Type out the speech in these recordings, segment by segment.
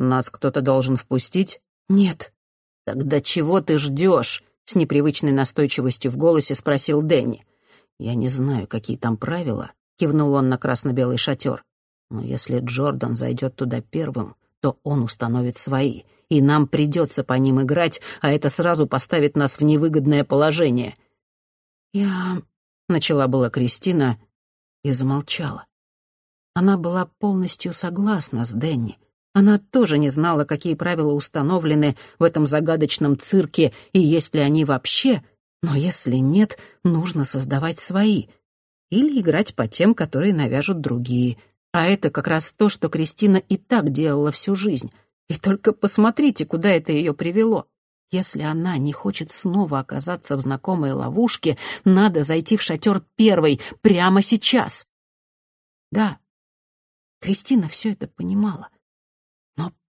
«Нас кто-то должен впустить?» «Нет». «Тогда чего ты ждешь?» — с непривычной настойчивостью в голосе спросил Дэнни. «Я не знаю, какие там правила», — кивнул он на красно-белый шатер. «Но если Джордан зайдет туда первым, то он установит свои, и нам придется по ним играть, а это сразу поставит нас в невыгодное положение». «Я...» — начала была Кристина и замолчала. Она была полностью согласна с Денни. Она тоже не знала, какие правила установлены в этом загадочном цирке и есть ли они вообще, но если нет, нужно создавать свои. Или играть по тем, которые навяжут другие. А это как раз то, что Кристина и так делала всю жизнь. И только посмотрите, куда это ее привело. Если она не хочет снова оказаться в знакомой ловушке, надо зайти в шатер первой, прямо сейчас. Да, Кристина все это понимала,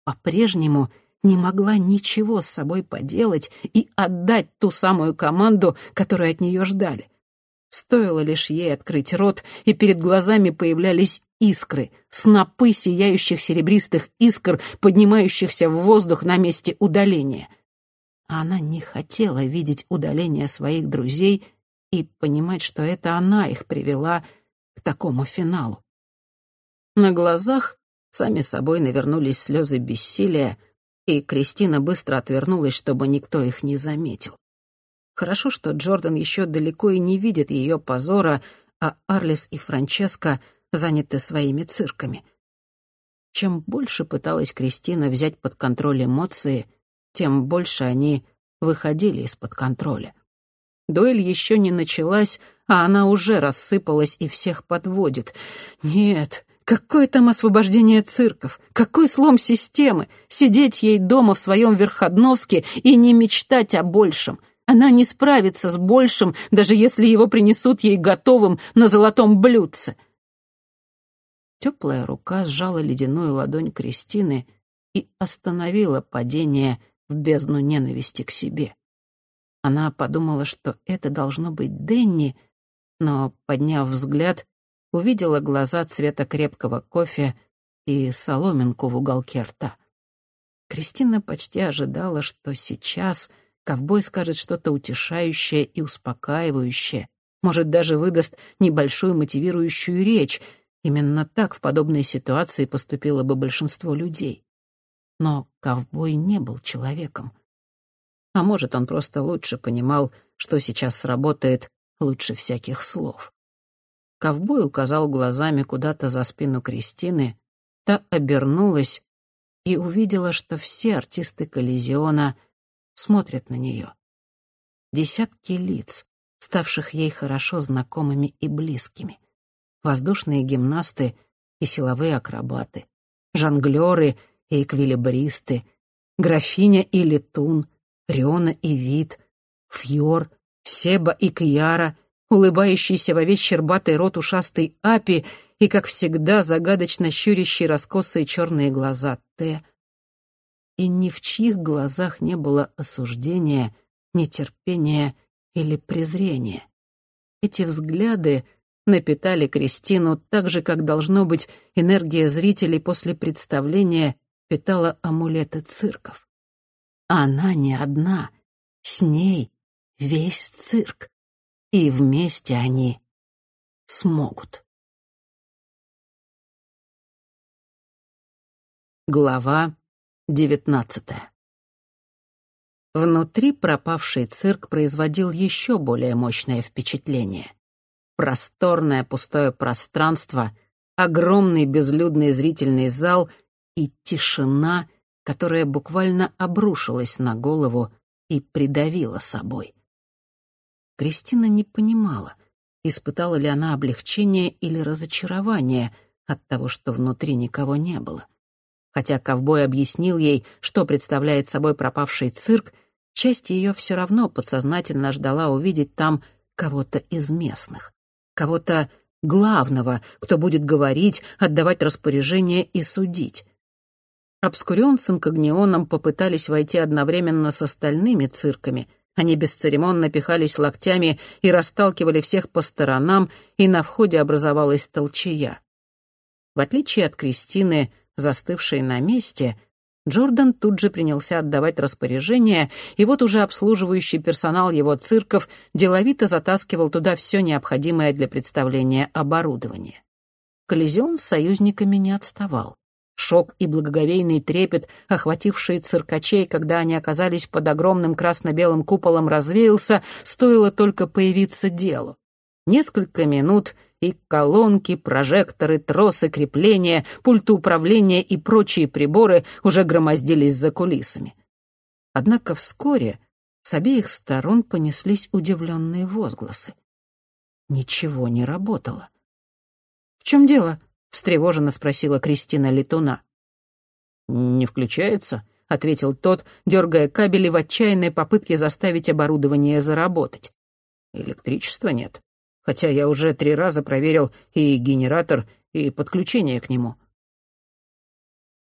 по-прежнему не могла ничего с собой поделать и отдать ту самую команду, которую от нее ждали. Стоило лишь ей открыть рот, и перед глазами появлялись искры, снопы сияющих серебристых искр, поднимающихся в воздух на месте удаления. Она не хотела видеть удаление своих друзей и понимать, что это она их привела к такому финалу. На глазах сами собой навернулись слезы бессилия, и Кристина быстро отвернулась, чтобы никто их не заметил. Хорошо, что Джордан еще далеко и не видит ее позора, а Арлис и Франческо заняты своими цирками. Чем больше пыталась Кристина взять под контроль эмоции, тем больше они выходили из-под контроля. Дуэль еще не началась, а она уже рассыпалась и всех подводит. Нет, Какое там освобождение цирков? Какой слом системы? Сидеть ей дома в своем Верходновске и не мечтать о большем. Она не справится с большим, даже если его принесут ей готовым на золотом блюдце. Теплая рука сжала ледяную ладонь Кристины и остановила падение в бездну ненависти к себе. Она подумала, что это должно быть Денни, но, подняв взгляд, увидела глаза цвета крепкого кофе и соломинку в уголке рта. Кристина почти ожидала, что сейчас ковбой скажет что-то утешающее и успокаивающее, может, даже выдаст небольшую мотивирующую речь. Именно так в подобной ситуации поступило бы большинство людей. Но ковбой не был человеком. А может, он просто лучше понимал, что сейчас сработает лучше всяких слов. Ковбой указал глазами куда-то за спину Кристины, та обернулась и увидела, что все артисты Коллизиона смотрят на нее. Десятки лиц, ставших ей хорошо знакомыми и близкими. Воздушные гимнасты и силовые акробаты, жонглеры и эквилибристы, графиня и летун, Риона и Вит, Фьор, Себа и Кьяра улыбающийся во весь щербатый рот ушастый Апи и, как всегда, загадочно щурящий раскосые черные глаза Т. И ни в чьих глазах не было осуждения, нетерпения или презрения. Эти взгляды напитали Кристину так же, как должно быть энергия зрителей после представления питала амулеты цирков. Она не одна, с ней весь цирк и вместе они смогут. Глава девятнадцатая. Внутри пропавший цирк производил еще более мощное впечатление. Просторное пустое пространство, огромный безлюдный зрительный зал и тишина, которая буквально обрушилась на голову и придавила собой. Кристина не понимала, испытала ли она облегчение или разочарование от того, что внутри никого не было. Хотя ковбой объяснил ей, что представляет собой пропавший цирк, часть ее все равно подсознательно ждала увидеть там кого-то из местных, кого-то главного, кто будет говорить, отдавать распоряжения и судить. Обскурион с инкогнионом попытались войти одновременно с остальными цирками — они бесцеремонно пихались локтями и расталкивали всех по сторонам, и на входе образовалась толчая. В отличие от Кристины, застывшей на месте, Джордан тут же принялся отдавать распоряжения, и вот уже обслуживающий персонал его цирков деловито затаскивал туда все необходимое для представления оборудование. Коллизион с союзниками не отставал. Шок и благоговейный трепет, охватившие циркачей, когда они оказались под огромным красно-белым куполом, развеялся, стоило только появиться делу. Несколько минут, и колонки, прожекторы, тросы крепления, пульты управления и прочие приборы уже громоздились за кулисами. Однако вскоре с обеих сторон понеслись удивленные возгласы. Ничего не работало. «В чем дело?» — встревоженно спросила Кристина Летуна. «Не включается», — ответил тот, дергая кабели в отчаянной попытке заставить оборудование заработать. «Электричества нет, хотя я уже три раза проверил и генератор, и подключение к нему».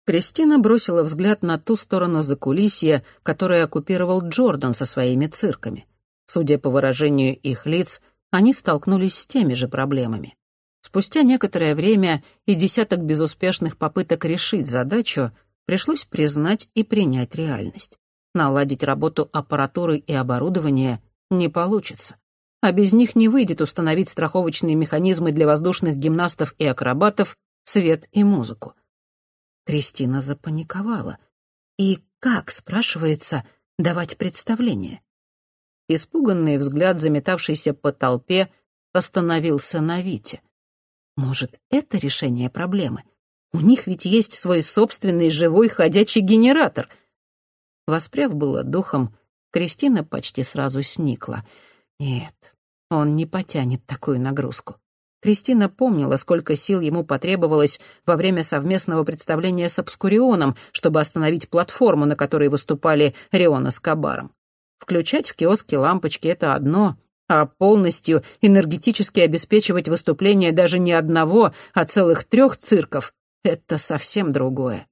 Кристина бросила взгляд на ту сторону закулисья, которую оккупировал Джордан со своими цирками. Судя по выражению их лиц, они столкнулись с теми же проблемами. Спустя некоторое время и десяток безуспешных попыток решить задачу пришлось признать и принять реальность. Наладить работу аппаратуры и оборудования не получится. А без них не выйдет установить страховочные механизмы для воздушных гимнастов и акробатов, свет и музыку. Кристина запаниковала. И как, спрашивается, давать представление? Испуганный взгляд, заметавшийся по толпе, остановился на Вите — может, это решение проблемы? У них ведь есть свой собственный живой ходячий генератор. Воспряв было духом, Кристина почти сразу сникла. Нет, он не потянет такую нагрузку. Кристина помнила, сколько сил ему потребовалось во время совместного представления с Обскурионом, чтобы остановить платформу, на которой выступали Риона с Кабаром. Включать в киоске лампочки — это одно, а полностью энергетически обеспечивать выступление даже не одного, а целых трех цирков — это совсем другое.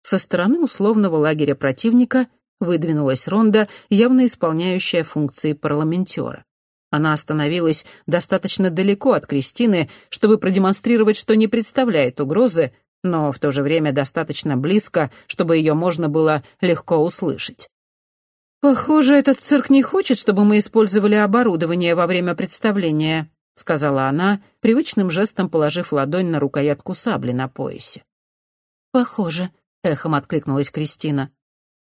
Со стороны условного лагеря противника выдвинулась Ронда, явно исполняющая функции парламентера. Она остановилась достаточно далеко от Кристины, чтобы продемонстрировать, что не представляет угрозы, но в то же время достаточно близко, чтобы ее можно было легко услышать. «Похоже, этот цирк не хочет, чтобы мы использовали оборудование во время представления», — сказала она, привычным жестом положив ладонь на рукоятку сабли на поясе. «Похоже», — эхом откликнулась Кристина.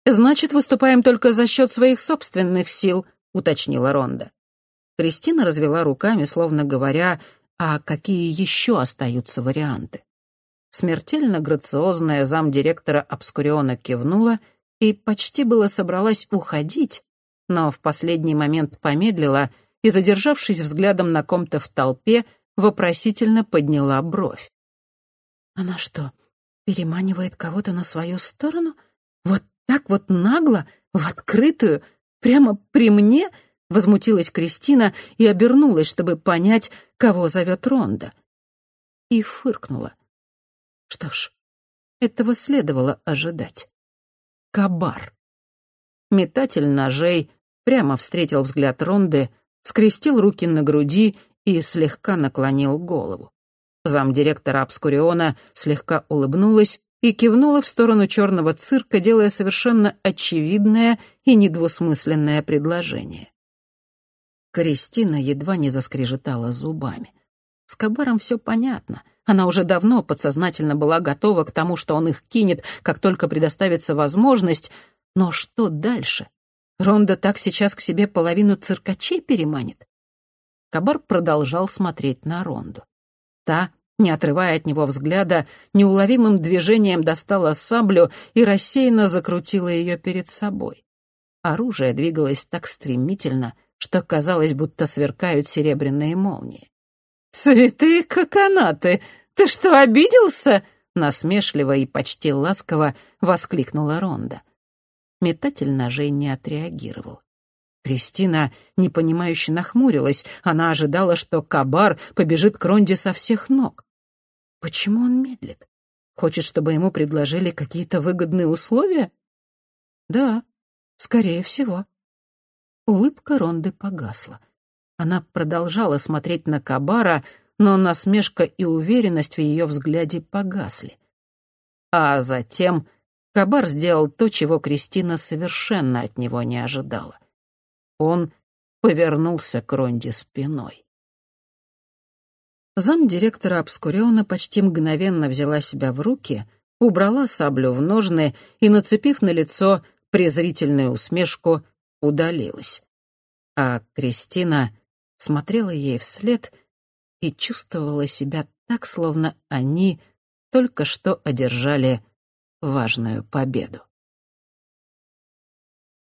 «Значит, выступаем только за счет своих собственных сил», — уточнила Ронда. Кристина развела руками, словно говоря, а какие еще остаются варианты. Смертельно грациозная замдиректора Обскуриона кивнула — и почти было собралась уходить, но в последний момент помедлила и, задержавшись взглядом на ком-то в толпе, вопросительно подняла бровь. «Она что, переманивает кого-то на свою сторону? Вот так вот нагло, в открытую, прямо при мне?» — возмутилась Кристина и обернулась, чтобы понять, кого зовет Ронда. И фыркнула. Что ж, этого следовало ожидать. Кабар. Метатель ножей прямо встретил взгляд Ронды, скрестил руки на груди и слегка наклонил голову. Замдиректора Обскуриона слегка улыбнулась и кивнула в сторону черного цирка, делая совершенно очевидное и недвусмысленное предложение. Кристина едва не заскрежетала зубами. С Кабаром все понятно. Она уже давно подсознательно была готова к тому, что он их кинет, как только предоставится возможность. Но что дальше? Ронда так сейчас к себе половину циркачей переманит? Кабар продолжал смотреть на Ронду. Та, не отрывая от него взгляда, неуловимым движением достала саблю и рассеянно закрутила ее перед собой. Оружие двигалось так стремительно, что казалось, будто сверкают серебряные молнии. «Святые коконаты! Ты что, обиделся?» Насмешливо и почти ласково воскликнула Ронда. Метатель ножей не отреагировал. Кристина, непонимающе нахмурилась. Она ожидала, что Кабар побежит к Ронде со всех ног. Почему он медлит? Хочет, чтобы ему предложили какие-то выгодные условия? Да, скорее всего. Улыбка Ронды погасла. Она продолжала смотреть на Кабара, но насмешка и уверенность в ее взгляде погасли. А затем Кабар сделал то, чего Кристина совершенно от него не ожидала. Он повернулся к Ронде спиной. Замдиректора Обскуриона почти мгновенно взяла себя в руки, убрала саблю в ножны и, нацепив на лицо презрительную усмешку, удалилась. А Кристина смотрела ей вслед и чувствовала себя так, словно они только что одержали важную победу.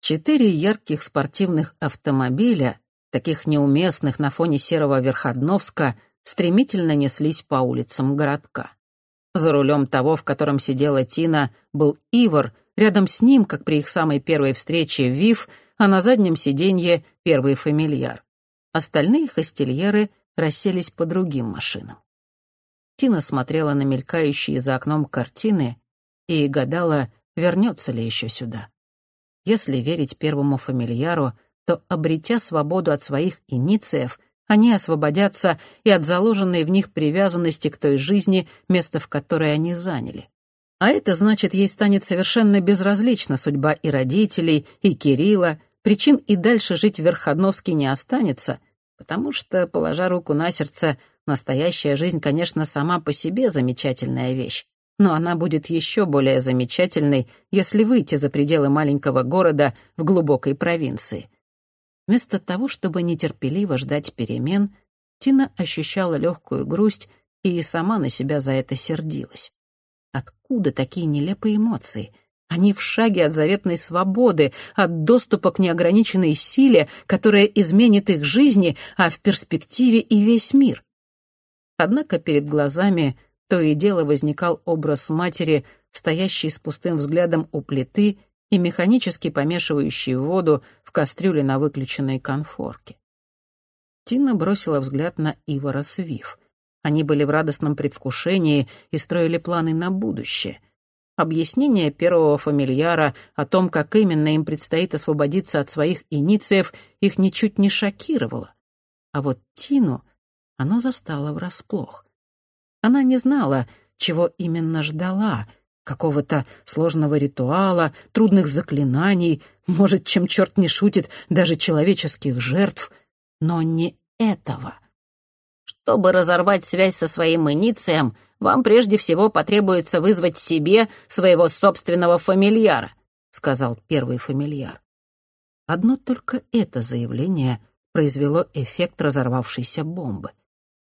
Четыре ярких спортивных автомобиля, таких неуместных на фоне серого Верходновска, стремительно неслись по улицам городка. За рулем того, в котором сидела Тина, был Ивар, рядом с ним, как при их самой первой встрече, Вив, а на заднем сиденье — первый фамильяр. Остальные хостельеры расселись по другим машинам. Тина смотрела на мелькающие за окном картины и гадала, вернется ли еще сюда. Если верить первому фамильяру, то, обретя свободу от своих инициев, они освободятся и от заложенной в них привязанности к той жизни, место в которой они заняли. А это значит, ей станет совершенно безразлична судьба и родителей, и Кирилла, причин и дальше жить в Верходновске не останется, потому что, положа руку на сердце, настоящая жизнь, конечно, сама по себе замечательная вещь но она будет еще более замечательной, если выйти за пределы маленького города в глубокой провинции. Вместо того, чтобы нетерпеливо ждать перемен, Тина ощущала легкую грусть и сама на себя за это сердилась. Откуда такие нелепые эмоции? Они в шаге от заветной свободы, от доступа к неограниченной силе, которая изменит их жизни, а в перспективе и весь мир. Однако перед глазами то и дело возникал образ матери, стоящей с пустым взглядом у плиты и механически помешивающей воду в кастрюле на выключенной конфорке. Тина бросила взгляд на Ивара Свиф. Они были в радостном предвкушении и строили планы на будущее. Объяснение первого фамильяра о том, как именно им предстоит освободиться от своих инициев, их ничуть не шокировало. А вот Тину оно застало врасплох. Она не знала, чего именно ждала — какого-то сложного ритуала, трудных заклинаний, может, чем черт не шутит, даже человеческих жертв, но не этого. Чтобы разорвать связь со своим иницием, вам прежде всего потребуется вызвать себе своего собственного фамильяра, сказал первый фамильяр. Одно только это заявление произвело эффект разорвавшейся бомбы.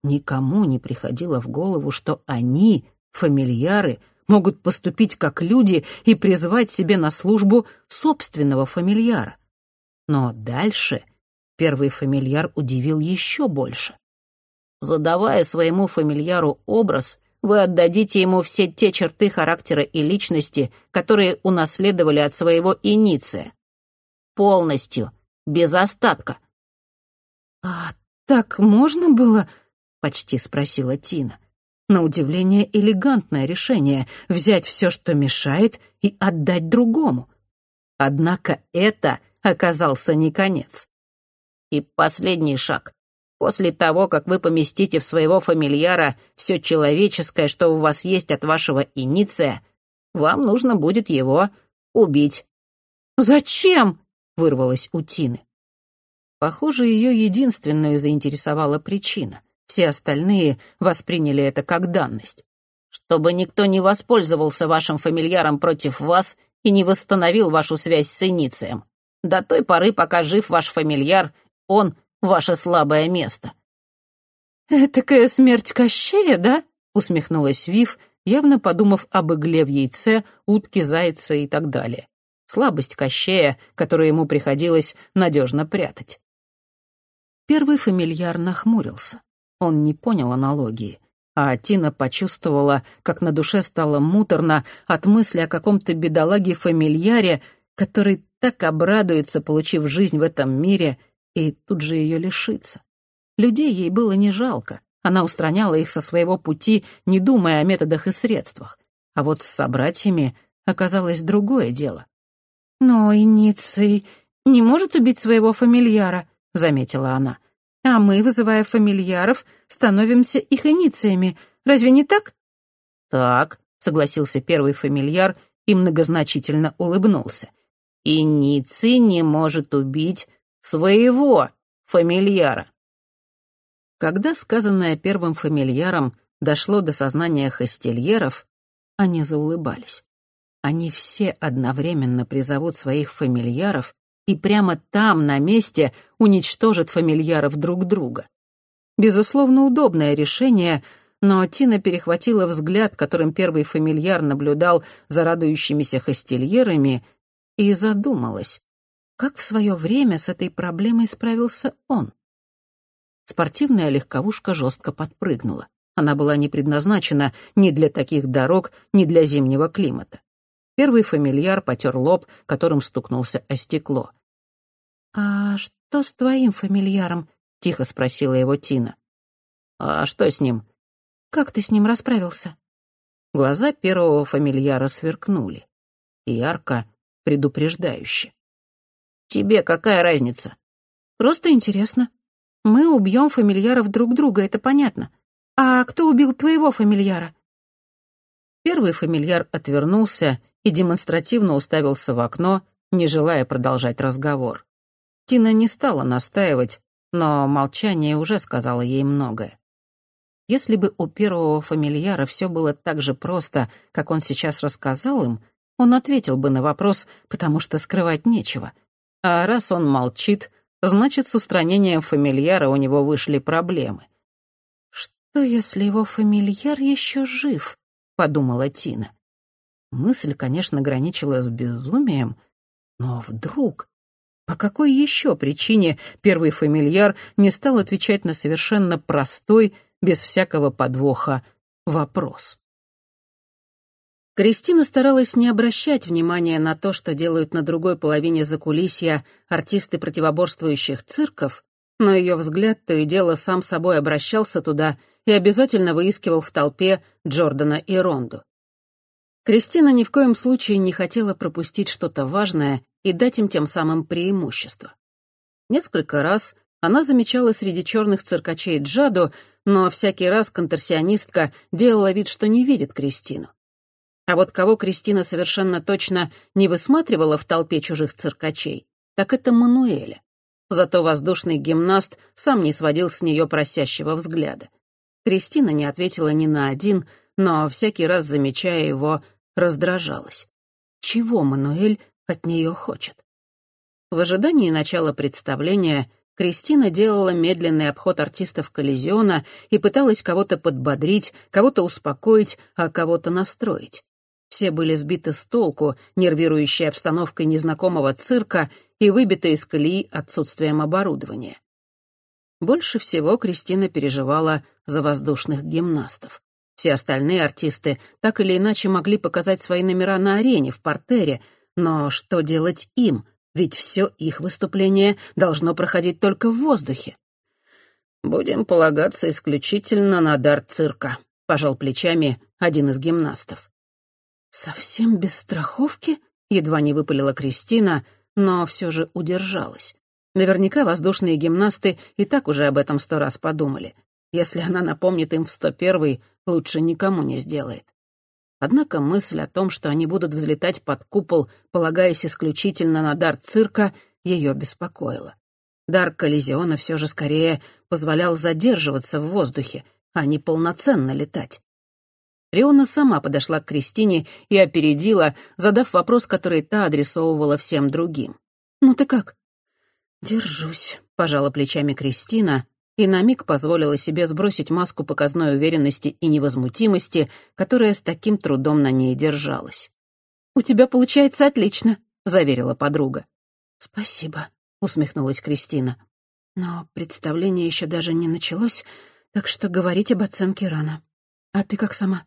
Никому не приходило в голову, что они, фамильяры, могут поступить как люди и призвать себе на службу собственного фамильяра. Но дальше первый фамильяр удивил еще больше. Задавая своему фамильяру образ, вы отдадите ему все те черты характера и личности, которые унаследовали от своего иниция. Полностью, без остатка. «А так можно было?» — почти спросила Тина. На удивление элегантное решение — взять все, что мешает, и отдать другому. Однако это оказался не конец. И последний шаг. После того, как вы поместите в своего фамильяра все человеческое, что у вас есть от вашего иниция, вам нужно будет его убить. «Зачем?» — вырвалась у Тины. Похоже, ее единственную заинтересовала причина. Все остальные восприняли это как данность. «Чтобы никто не воспользовался вашим фамильяром против вас и не восстановил вашу связь с иницием. До той поры, пока жив ваш фамильяр, он — ваше слабое место». «Этакая смерть Кощея, да?» — усмехнулась Вив, явно подумав об игле в яйце, утке, зайце и так далее. Слабость Кощея, которую ему приходилось надежно прятать. Первый фамильяр нахмурился. Он не понял аналогии. А Тина почувствовала, как на душе стало муторно от мысли о каком-то бедолаге-фамильяре, который так обрадуется, получив жизнь в этом мире, и тут же ее лишится. Людей ей было не жалко. Она устраняла их со своего пути, не думая о методах и средствах. А вот с собратьями оказалось другое дело. «Но Иниций не может убить своего фамильяра», — заметила она. — а мы, вызывая фамильяров, становимся их инициями. Разве не так?» «Так», — согласился первый фамильяр и многозначительно улыбнулся. «И Ницци не может убить своего фамильяра». Когда сказанное первым фамильяром дошло до сознания хостельеров, они заулыбались. Они все одновременно призовут своих фамильяров и прямо там, на месте, уничтожат фамильяров друг друга. Безусловно, удобное решение, но Тина перехватила взгляд, которым первый фамильяр наблюдал за радующимися хостельерами, и задумалась, как в свое время с этой проблемой справился он. Спортивная легковушка жестко подпрыгнула. Она была не предназначена ни для таких дорог, ни для зимнего климата. Первый фамильяр потер лоб, которым стукнулся о стекло. «А что с твоим фамильяром?» — тихо спросила его Тина. «А что с ним?» «Как ты с ним расправился?» Глаза первого фамильяра сверкнули. Ярко, предупреждающе. «Тебе какая разница?» «Просто интересно. Мы убьем фамильяров друг друга, это понятно. А кто убил твоего фамильяра?» Первый фамильяр отвернулся и демонстративно уставился в окно, не желая продолжать разговор. Тина не стала настаивать, но молчание уже сказало ей многое. Если бы у первого фамильяра все было так же просто, как он сейчас рассказал им, он ответил бы на вопрос, потому что скрывать нечего. А раз он молчит, значит, с устранением фамильяра у него вышли проблемы. «Что, если его фамильяр еще жив?» — подумала Тина. Мысль, конечно, граничила с безумием, но вдруг... По какой еще причине первый фамильяр не стал отвечать на совершенно простой, без всякого подвоха, вопрос? Кристина старалась не обращать внимания на то, что делают на другой половине закулисья артисты противоборствующих цирков, но ее взгляд то и дело сам собой обращался туда и обязательно выискивал в толпе Джордана и Ронду. Кристина ни в коем случае не хотела пропустить что-то важное и дать им тем самым преимущество. Несколько раз она замечала среди черных циркачей Джаду, но всякий раз конторсионистка делала вид, что не видит Кристину. А вот кого Кристина совершенно точно не высматривала в толпе чужих циркачей, так это Мануэля. Зато воздушный гимнаст сам не сводил с нее просящего взгляда. Кристина не ответила ни на один, но всякий раз, замечая его, раздражалась. Чего Мануэль от нее хочет? В ожидании начала представления Кристина делала медленный обход артистов Коллизиона и пыталась кого-то подбодрить, кого-то успокоить, а кого-то настроить. Все были сбиты с толку, нервирующей обстановкой незнакомого цирка и выбиты из колеи отсутствием оборудования. Больше всего Кристина переживала за воздушных гимнастов. Все остальные артисты так или иначе могли показать свои номера на арене, в портере, но что делать им? Ведь все их выступление должно проходить только в воздухе. «Будем полагаться исключительно на дар цирка», — пожал плечами один из гимнастов. «Совсем без страховки?» — едва не выпалила Кристина, но все же удержалась. Наверняка воздушные гимнасты и так уже об этом сто раз подумали. Если она напомнит им в сто первый, лучше никому не сделает. Однако мысль о том, что они будут взлетать под купол, полагаясь исключительно на дар цирка, ее беспокоила. Дар коллизиона все же скорее позволял задерживаться в воздухе, а не полноценно летать. Риона сама подошла к Кристине и опередила, задав вопрос, который та адресовывала всем другим. «Ну ты как?» «Держусь», — пожала плечами Кристина, и на миг позволила себе сбросить маску показной уверенности и невозмутимости, которая с таким трудом на ней держалась. «У тебя получается отлично», — заверила подруга. «Спасибо», — усмехнулась Кристина. «Но представление еще даже не началось, так что говорить об оценке рано. А ты как сама?»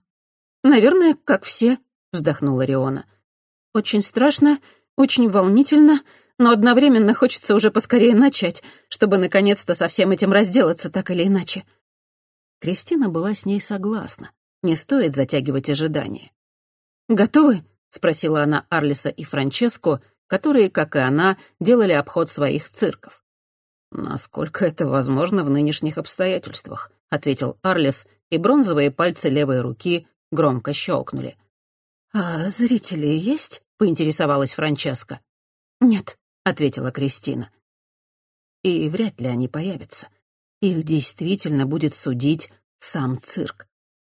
«Наверное, как все», — вздохнула Риона. «Очень страшно, очень волнительно, но одновременно хочется уже поскорее начать, чтобы наконец-то со всем этим разделаться так или иначе. Кристина была с ней согласна. Не стоит затягивать ожидания. «Готовы?» — спросила она Арлиса и Франческо, которые, как и она, делали обход своих цирков. «Насколько это возможно в нынешних обстоятельствах», — ответил Арлис, и бронзовые пальцы левой руки громко щелкнули. «А зрители есть?» — поинтересовалась Франческа. «Нет», — ответила Кристина. «И вряд ли они появятся. Их действительно будет судить сам цирк.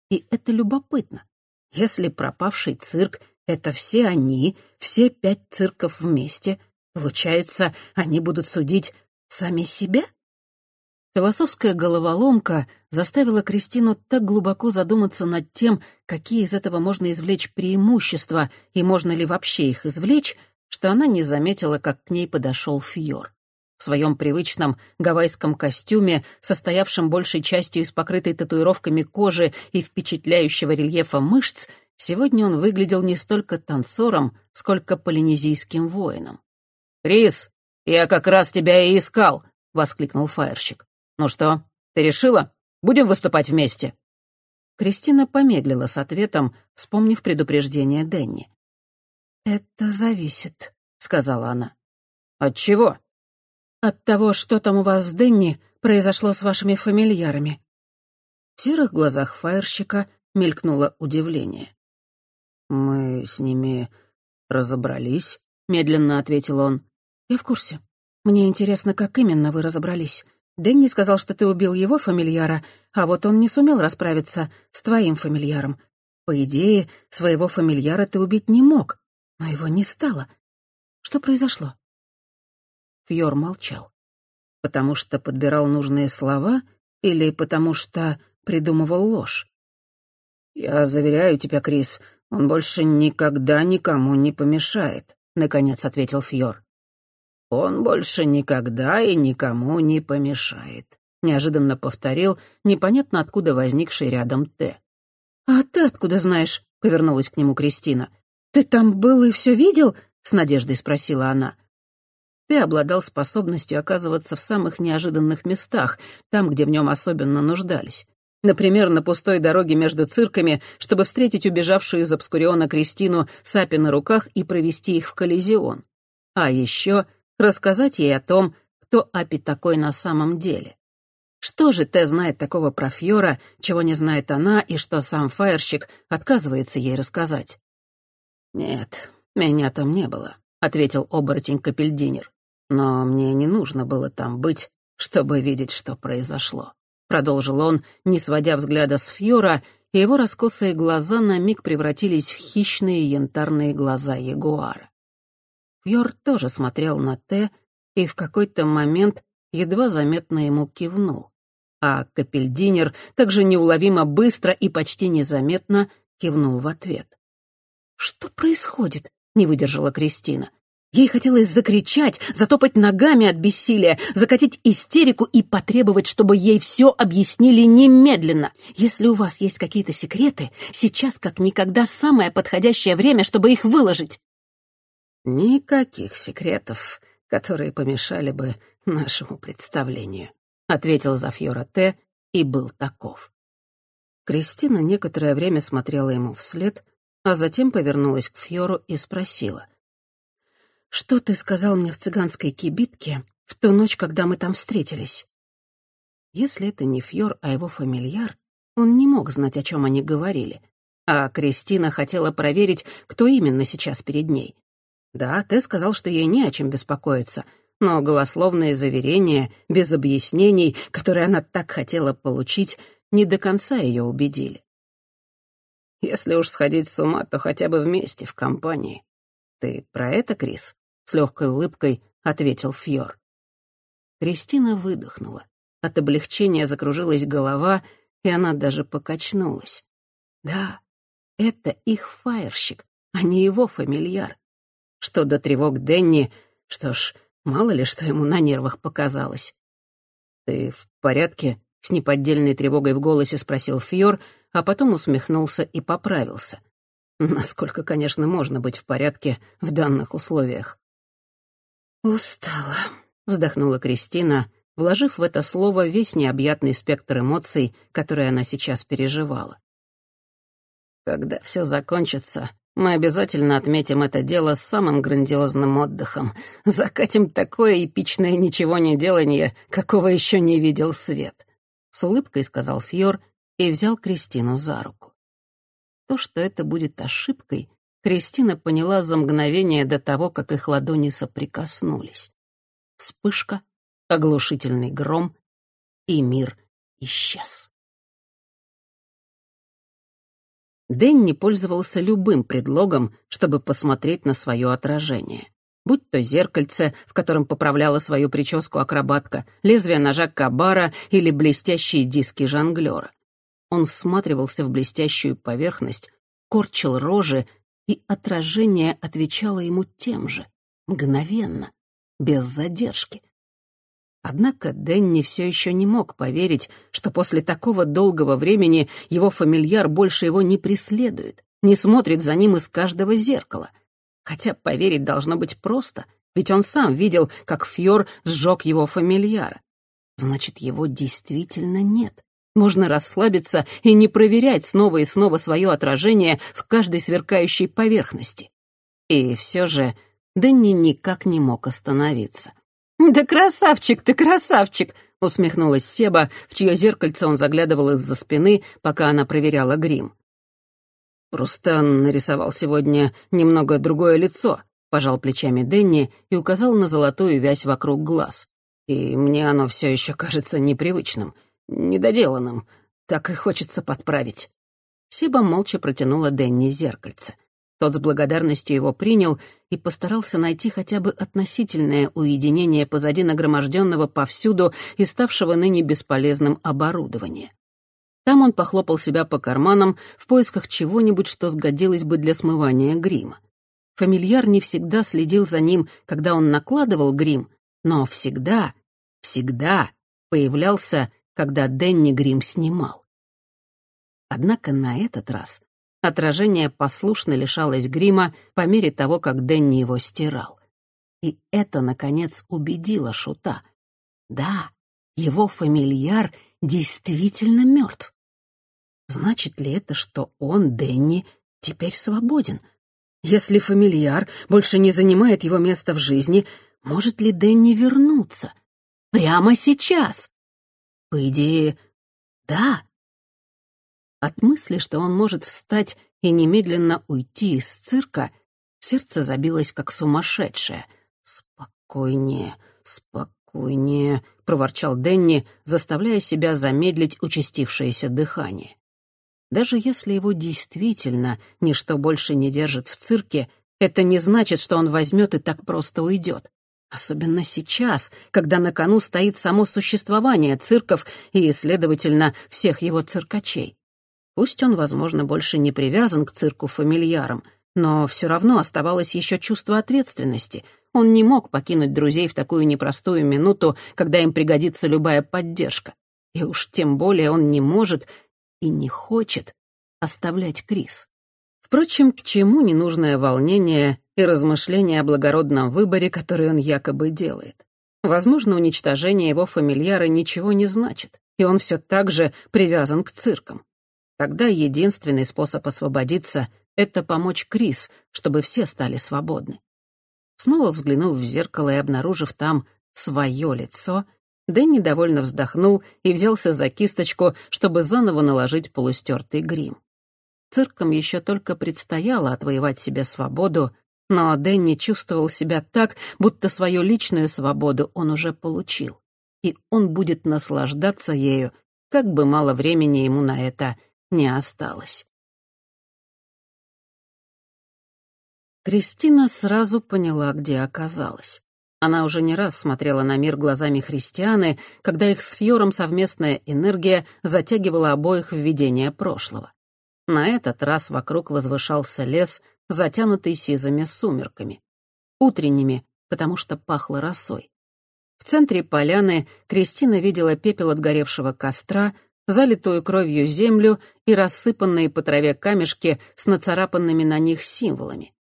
И это любопытно. Если пропавший цирк — это все они, все пять цирков вместе, получается, они будут судить сами себя? Философская головоломка заставила Кристину так глубоко задуматься над тем, какие из этого можно извлечь преимущества и можно ли вообще их извлечь, что она не заметила, как к ней подошел Фьор. В своем привычном гавайском костюме, состоявшем большей частью из покрытой татуировками кожи и впечатляющего рельефа мышц, сегодня он выглядел не столько танцором, сколько полинезийским воином. «Рис, я как раз тебя и искал!» — воскликнул фаерщик. «Ну что, ты решила? Будем выступать вместе?» Кристина помедлила с ответом, вспомнив предупреждение Денни. «Это зависит», — сказала она. «От чего?» «От того, что там у вас с Денни произошло с вашими фамильярами». В серых глазах фаерщика мелькнуло удивление. «Мы с ними разобрались», — медленно ответил он. «Я в курсе. Мне интересно, как именно вы разобрались. Дэнни сказал, что ты убил его фамильяра, а вот он не сумел расправиться с твоим фамильяром. По идее, своего фамильяра ты убить не мог, но его не стало. Что произошло?» Фьор молчал. Потому что подбирал нужные слова или потому что придумывал ложь? «Я заверяю тебя, Крис, он больше никогда никому не помешает», — наконец ответил Фьор. «Он больше никогда и никому не помешает», — неожиданно повторил непонятно откуда возникший рядом Т. «А ты откуда знаешь?» — повернулась к нему Кристина. «Ты там был и все видел?» — с надеждой спросила она. Ты обладал способностью оказываться в самых неожиданных местах, там, где в нем особенно нуждались. Например, на пустой дороге между цирками, чтобы встретить убежавшую из Обскуриона Кристину с Апи на руках и провести их в коллизион. А еще рассказать ей о том, кто Апи такой на самом деле. Что же Тэ знает такого про Фьора, чего не знает она, и что сам фаерщик отказывается ей рассказать? «Нет, меня там не было», — ответил оборотень Капельдинер. Но мне не нужно было там быть, чтобы видеть, что произошло. Продолжил он, не сводя взгляда с Фьора, и его раскосые глаза на миг превратились в хищные янтарные глаза ягуара. Фьор тоже смотрел на Т и в какой-то момент едва заметно ему кивнул. А Капельдинер также неуловимо быстро и почти незаметно кивнул в ответ. «Что происходит?» — не выдержала Кристина. Ей хотелось закричать, затопать ногами от бессилия, закатить истерику и потребовать, чтобы ей все объяснили немедленно. Если у вас есть какие-то секреты, сейчас как никогда самое подходящее время, чтобы их выложить. «Никаких секретов, которые помешали бы нашему представлению», — ответил Зафьора Т. и был таков. Кристина некоторое время смотрела ему вслед, а затем повернулась к Фьору и спросила — что ты сказал мне в цыганской кибитке в ту ночь, когда мы там встретились?» Если это не Фьор, а его фамильяр, он не мог знать, о чем они говорили. А Кристина хотела проверить, кто именно сейчас перед ней. Да, ты сказал, что ей не о чем беспокоиться, но голословные заверения, без объяснений, которые она так хотела получить, не до конца ее убедили. Если уж сходить с ума, то хотя бы вместе, в компании. Ты про это, Крис? с легкой улыбкой ответил Фьор. Кристина выдохнула. От облегчения закружилась голова, и она даже покачнулась. Да, это их фаерщик, а не его фамильяр. Что до тревог Денни, что ж, мало ли, что ему на нервах показалось. «Ты в порядке?» — с неподдельной тревогой в голосе спросил Фьор, а потом усмехнулся и поправился. Насколько, конечно, можно быть в порядке в данных условиях. «Устала», — вздохнула Кристина, вложив в это слово весь необъятный спектр эмоций, которые она сейчас переживала. «Когда все закончится, мы обязательно отметим это дело самым грандиозным отдыхом. Закатим такое эпичное ничего не делание, какого еще не видел свет», — с улыбкой сказал Фьор и взял Кристину за руку. То, что это будет ошибкой, Кристина поняла за мгновение до того, как их ладони соприкоснулись. Вспышка, оглушительный гром, и мир исчез. Дэнни пользовался любым предлогом, чтобы посмотреть на свое отражение. Будь то зеркальце, в котором поправляла свою прическу акробатка, лезвие ножа кабара или блестящие диски жонглера. Он всматривался в блестящую поверхность, корчил рожи, и отражение отвечало ему тем же, мгновенно, без задержки. Однако Дэнни все еще не мог поверить, что после такого долгого времени его фамильяр больше его не преследует, не смотрит за ним из каждого зеркала. Хотя поверить должно быть просто, ведь он сам видел, как Фьор сжег его фамильяра. Значит, его действительно нет. Можно расслабиться и не проверять снова и снова свое отражение в каждой сверкающей поверхности. И все же Дэнни никак не мог остановиться. «Да красавчик ты, красавчик!» — усмехнулась Себа, в чье зеркальце он заглядывал из-за спины, пока она проверяла грим. «Просто нарисовал сегодня немного другое лицо», — пожал плечами Дэнни и указал на золотую вязь вокруг глаз. «И мне оно все еще кажется непривычным, недоделанным. Так и хочется подправить». Себа молча протянула Дэнни зеркальце. Тот с благодарностью его принял и постарался найти хотя бы относительное уединение позади нагроможденного повсюду и ставшего ныне бесполезным оборудования. Там он похлопал себя по карманам в поисках чего-нибудь, что сгодилось бы для смывания грима. Фамильяр не всегда следил за ним, когда он накладывал грим, но всегда, всегда появлялся, когда Дэнни грим снимал. Однако на этот раз Отражение послушно лишалось грима по мере того, как Дэнни его стирал. И это, наконец, убедило Шута. Да, его фамильяр действительно мертв. Значит ли это, что он, Дэнни, теперь свободен? Если фамильяр больше не занимает его место в жизни, может ли Дэнни вернуться? Прямо сейчас? По идее, да. От мысли, что он может встать и немедленно уйти из цирка, сердце забилось как сумасшедшее. «Спокойнее, спокойнее», — проворчал Денни, заставляя себя замедлить участившееся дыхание. Даже если его действительно ничто больше не держит в цирке, это не значит, что он возьмет и так просто уйдет. Особенно сейчас, когда на кону стоит само существование цирков и, следовательно, всех его циркачей. Пусть он, возможно, больше не привязан к цирку фамильярам, но все равно оставалось еще чувство ответственности. Он не мог покинуть друзей в такую непростую минуту, когда им пригодится любая поддержка. И уж тем более он не может и не хочет оставлять Крис. Впрочем, к чему ненужное волнение и размышления о благородном выборе, который он якобы делает? Возможно, уничтожение его фамильяра ничего не значит, и он все так же привязан к циркам. Тогда единственный способ освободиться — это помочь Крис, чтобы все стали свободны. Снова взглянув в зеркало и обнаружив там свое лицо, Дэнни довольно вздохнул и взялся за кисточку, чтобы заново наложить полустертый грим. Циркам еще только предстояло отвоевать себе свободу, но Дэнни чувствовал себя так, будто свою личную свободу он уже получил, и он будет наслаждаться ею, как бы мало времени ему на это не осталось. Кристина сразу поняла, где оказалась. Она уже не раз смотрела на мир глазами христианы, когда их с Фьором совместная энергия затягивала обоих в видение прошлого. На этот раз вокруг возвышался лес, затянутый сизыми сумерками. Утренними, потому что пахло росой. В центре поляны Кристина видела пепел от горевшего костра, залитую кровью землю и рассыпанные по траве камешки с нацарапанными на них символами.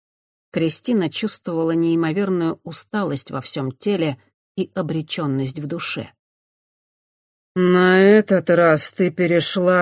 Кристина чувствовала неимоверную усталость во всем теле и обреченность в душе. «На этот раз ты перешла